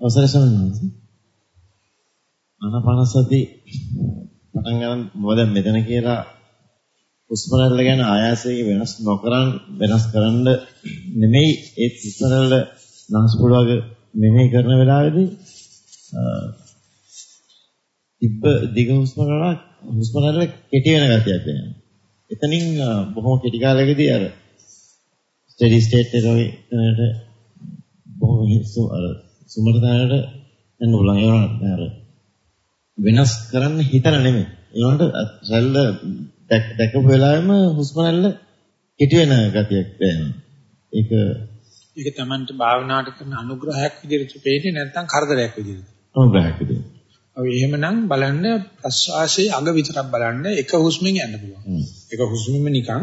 අවසරයි ස්වාමීන් ආනාපානසති පටන් ගන්න මොකද මෙතන කියලා හුස්ම රැල්ල ගැන ආයාසයෙන් වෙනස් නොකරන් වෙනස් කරන්න නෙමෙයි ඒ හුස්ම රැල්ල නාස්පුඩුවක මෙහෙය කරන වෙලාවේදී ඉබ්බ දිග හුස්ම රැල්ල හුස්ම රැල්ල කෙටි වෙන ගතියක් දැනෙනවා. එතනින් බොහොම කෙටි කාලයකදී අර ස්ටඩි ස්ටේට් එකට බොහොම අර සුමර තැනට එන්න පුළුවන් ඒ අර වෙනස් කරන්න හිතන නෙමෙයි. ඒකට රැල්ල දැකපු වෙලාවෙම හුස්ම රැල්ල කෙටි වෙන ගතියක් දැනෙනවා. ඒක ඒක Tamanට භාවනාවට කරන අනුග්‍රහයක් විදිහට පේන්නේ නැත්නම් කරදරයක් විදිහට. අනුග්‍රහයක් විදිහට. ඔය එහෙමනම් බලන්න ප්‍රශ්වාසයේ අග විතරක් බලන්න එක හුස්මෙන් යන්න පුළුවන්. එක හුස්මෙම නිකන්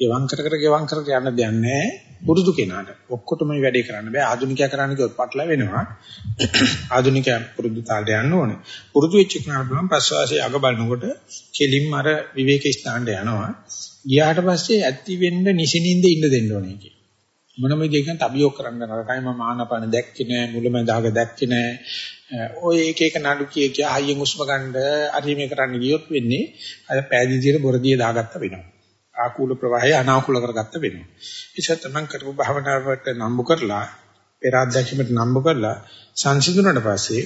ගෙවම් කර කර ගෙවම් කර කර යන්න දෙයක් නැහැ. පුරුදු කෙනාට. ඔක්කොටම මේ වැඩේ කරන්න බෑ. ආධුනිකයා කරන්න කිව්වොත් පටල වෙනවා. ආධුනිකයා පුරුදු තාලට යන්න ඕනේ. පුරුදු වෙච්ච කෙනාට බලන්න ප්‍රශ්වාසයේ අග බලනකොට කෙලින්ම අර විවේක ස්ථානට යනවා. ගියාට පස්සේ ඇති වෙන්න නිසිනින්ද ඉන්න දෙන්න ඕනේ කිය. මොනම විදිහකින් අභියෝග කරන්න නරකයි මම ආනපන දැක්කේ නෑ මුලමඳාග දැක්කේ නෑ ඔය එක එක නඩු කිය කිය හයියෙන් උස්ම ගන්න අරි මේ කරන්න ගියොත් වෙන්නේ අර පෑදීදියට බොරදිය දාගත්ත වෙනවා ආකූල ප්‍රවාහය අනාකූල කරගත්ත වෙනවා ඒසත් තමයි කරපු භාවනාවට නම්බු කරලා පෙර අධ්‍යක්ෂකට නම්බු කරලා සංසිඳුණාට පස්සේ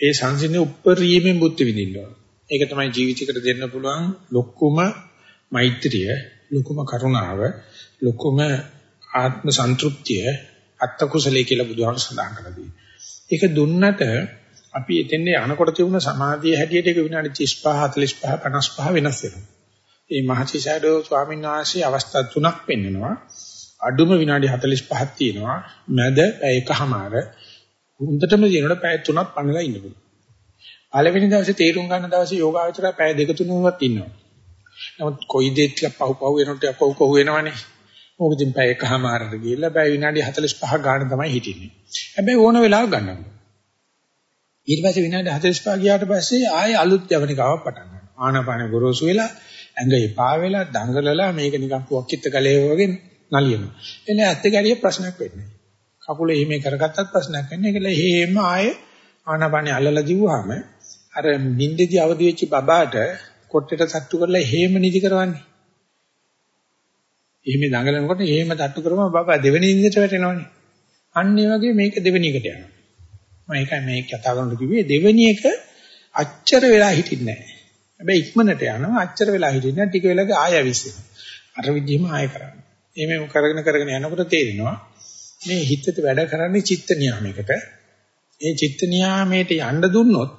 ඒ සංසිඳන උප්පරීමෙන් බුද්ධ විඳින්න ඒක තමයි ජීවිතයකට දෙන්න පුළුවන් ලොකුම මෛත්‍රිය ලොකුම කරුණාව ලොකුම ආත්ම සන්තුෂ්තිය අත්ත කුසලයේ කියලා බුදුහාම සඳහන් කරලා තියෙනවා. ඒක දුන්නට අපි එතෙන්ද යනකොට තිබුණ සමාධිය හැටියට ඒක විනාඩි 35 45 55 වෙනස් වෙනවා. මේ මහසිසඩෝ ස්වාමීන් වහන්සේ අවස්ථා තුනක් පෙන්වනවා. අඩුම විනාඩි 45ක් තියෙනවා. මැද පැය එකමාර හොඳටම දිනනකොට පැය තුනක් පන්නලා ඉන්න පුළුවන්. පළවෙනි දවසේ තීරුම් ගන්න දවසේ යෝගාවචරය පැය දෙක තුනවත් ඉන්නවා. නමුත් කොයි දෙයක් පහු පහු වෙනකොට කොහො කොහො වෙනවනේ. ඕක ඉතින් පැය එකමාරට ගිහිල්ලා පැය විනාඩි 45ක් ගන්න තමයි හිටින්නේ. හැබැයි ඕන වෙලාවක ගන්නවා. ඊට පස්සේ විනාඩි 45 ගියාට පස්සේ ආයෙ අලුත් යවනිකාවක් පටන් ගන්නවා. ආනාපාන ගොරෝසු වෙලා ඇඟ එපා වෙලා දඟලලා මේක නිකන් පුවක්කිට ගලේ වගේ නලියනවා. එළ ඇත්ත ගැරිය ප්‍රශ්නයක් වෙන්නේ. කකුල එහෙම කරගත්තත් ප්‍රශ්නයක් වෙන්නේ. ඒකල එහෙම ආයෙ ආනාපානෙ අල්ලලා දිව්වහම අර නිින්දේදී අවදි වෙච්ච බබාට කොට්ටේට සට්ටු කරලා එහෙම නිදි කරවන්නේ. එහෙම දඟලනකොට එහෙම තට්ටු කරම බබා දෙවෙනි ඉන්දට වැටෙනවනේ. අන්න ඒ වගේ මේක දෙවෙනි එකට යනවා. මම ඒකයි මේ කතා කරනකොට කිව්වේ දෙවෙනි එක අච්චර වෙලා හිටින්නේ නැහැ. හැබැයි ඉක්මනට යනවා අච්චර වෙලා හිටින්නේ නැහැ ටික වෙලාවක ආය විශ්සෙනවා. අර විදිහම ආය කරන්නේ. එහෙම කරගෙන කරගෙන යනකොට තේරෙනවා මේ හිතට වැඩ කරන්නේ චිත්ත නියාමයකට. ඒ චිත්ත නියාමයට යන්න දුන්නොත්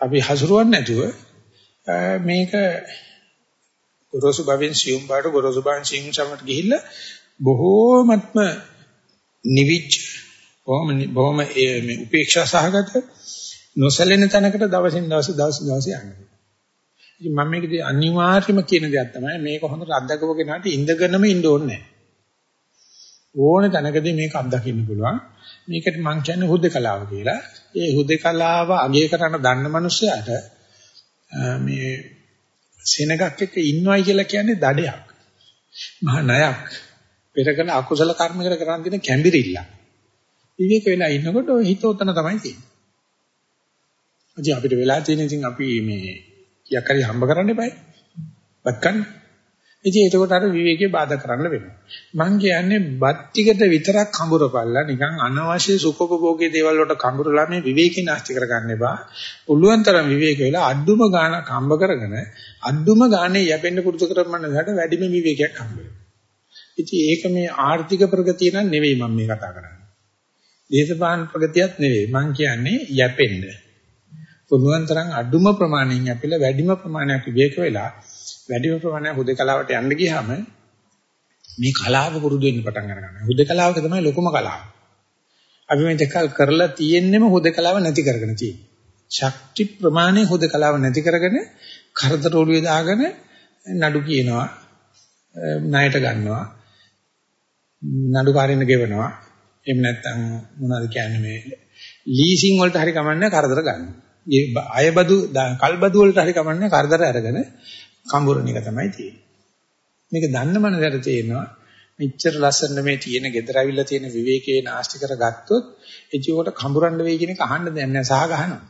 අපි හසුරුවන්නේ නැතුව මේක ගොරෝසු භවෙන් සියුම් බාට ගොරෝසු භවෙන් සියුම් සමට ගිහිල්ලා බොහෝමත්ම නිවිච් බොහොම බොහොම මේ උපේක්ෂා සහගත නොසැලෙන තැනකට දවසින් දවස දවස් දවස යනවා. ඉතින් මම මේකදී අනිවාර්යම කියන දෙයක් තමයි මේක හොඳට අත්දකපු කෙනාට ඉඳගෙනම ඉන්න ඕනේ ඕන තැනකදී මේක අත්දකින්න පුළුවන්. මේකට මම කියන්නේ හුදකලාව කියලා. ඒ හුදකලාව අගය කරන දන්න මනුස්සයාට මේ සෙනගක් එක්ක ඉන්නවයි කියලා කියන්නේ දඩයක්. මහා ණයක්. පෙරකල අකුසල කර්මයකට කරන් දෙන කැඹිරිල්ල. විවේක වෙලා ඉන්නකොට ඔය හිත උතන තමයි තියෙන්නේ. අද අපිට වෙලා තියෙන ඉතින් අපි මේ කියක් හරි හම්බ කරන්න eBay. බක්කන්න. ඉතින් ඒකට අර විවේකේ බාධා කරන්න වෙනවා. මං කියන්නේ බත් ටිකට විතරක් කඹරපල්ලා නිකන් අනවශ්‍ය සුඛෝපභෝගී දේවල් වලට කඹරලා මේ විවේකේ නැස්ති කරගන්න එපා. පුළුවන් තරම් විවේක වෙලා අඩුම ගාණ කම්බ කරගෙන අඩුම ගානේ යැපෙන්න පුරුදු කරමන්නකට වැඩිම විවේකයක් හම්බ වෙනවා. ඉතින් ඒක මේ ආර්ථික ප්‍රගතිය නන් නෙවෙයි මම මේ කතා කරන්නේ. දේශපාලන ප්‍රගතියක් නෙවෙයි. මං කියන්නේ යැපෙන්න. පුළුවන් තරම් අඩුම ප්‍රමාණයෙන් යැපෙලා වැඩිම ප්‍රමාණයක් විවේක වෙලා වැඩිම ප්‍රමාණයක් හුදකලාවට යන්න ගියාම මේ කලාව පුරුදු වෙන්න පටන් ගන්නවා. හුදකලාවක තමයි ලොකුම කලාව. අපි මේ දෙක කරලා තියෙන්නෙම හුදකලාව නැති කරගෙන තියෙන්නේ. ශක්ති ප්‍රමාණය හුදකලාව නැති කරගෙන කරදර ඔළුවේ දාගෙන නඩු කියනවා ණයට ගන්නවා නඩු කාරින්න ගෙවනවා එහෙම නැත්නම් මොනවද කියන්නේ මේ ලීසින් වලට හරි කමන්නේ කරදර ගන්නවා. ඒ අයබදු කල්බදු වලට හරි කමන්නේ කරදර අරගෙන කඹරණ එක තමයි තියෙන්නේ. මේක දන්න මනසට තේරෙනවා මෙච්චර ලස්සන මේ තියෙන gedaraවිල්ල තියෙන විවේකේ නාස්ති කරගත්තොත් එචිකොට කඹරන්න වෙයි කියන එක අහන්න දෙයක් නැහැ සහ ගහනවා.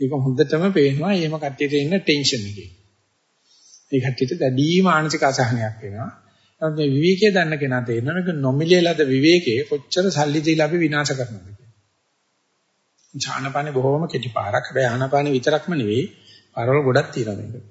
ඒක හොඳටම පේනවා එහෙම කට්ටියට ඉන්න ටෙන්ෂන් එකේ. ඒ කට්ටියට දැඩි මානසික අසහනයක් වෙනවා. නමුත් මේ විවේකයේ දන්න කෙනා තේරෙනවා මේක නොමිලේ ලද විවේකයේ කොච්චර සල්ලි දීලා අපි විනාශ කරනවද කියලා. ඥානපානේ බොහොම කෙටි පාරක්. හැබැයි ආනපානේ විතරක්ම නෙවෙයි පාරවල් ගොඩක් තියෙනවා මේක.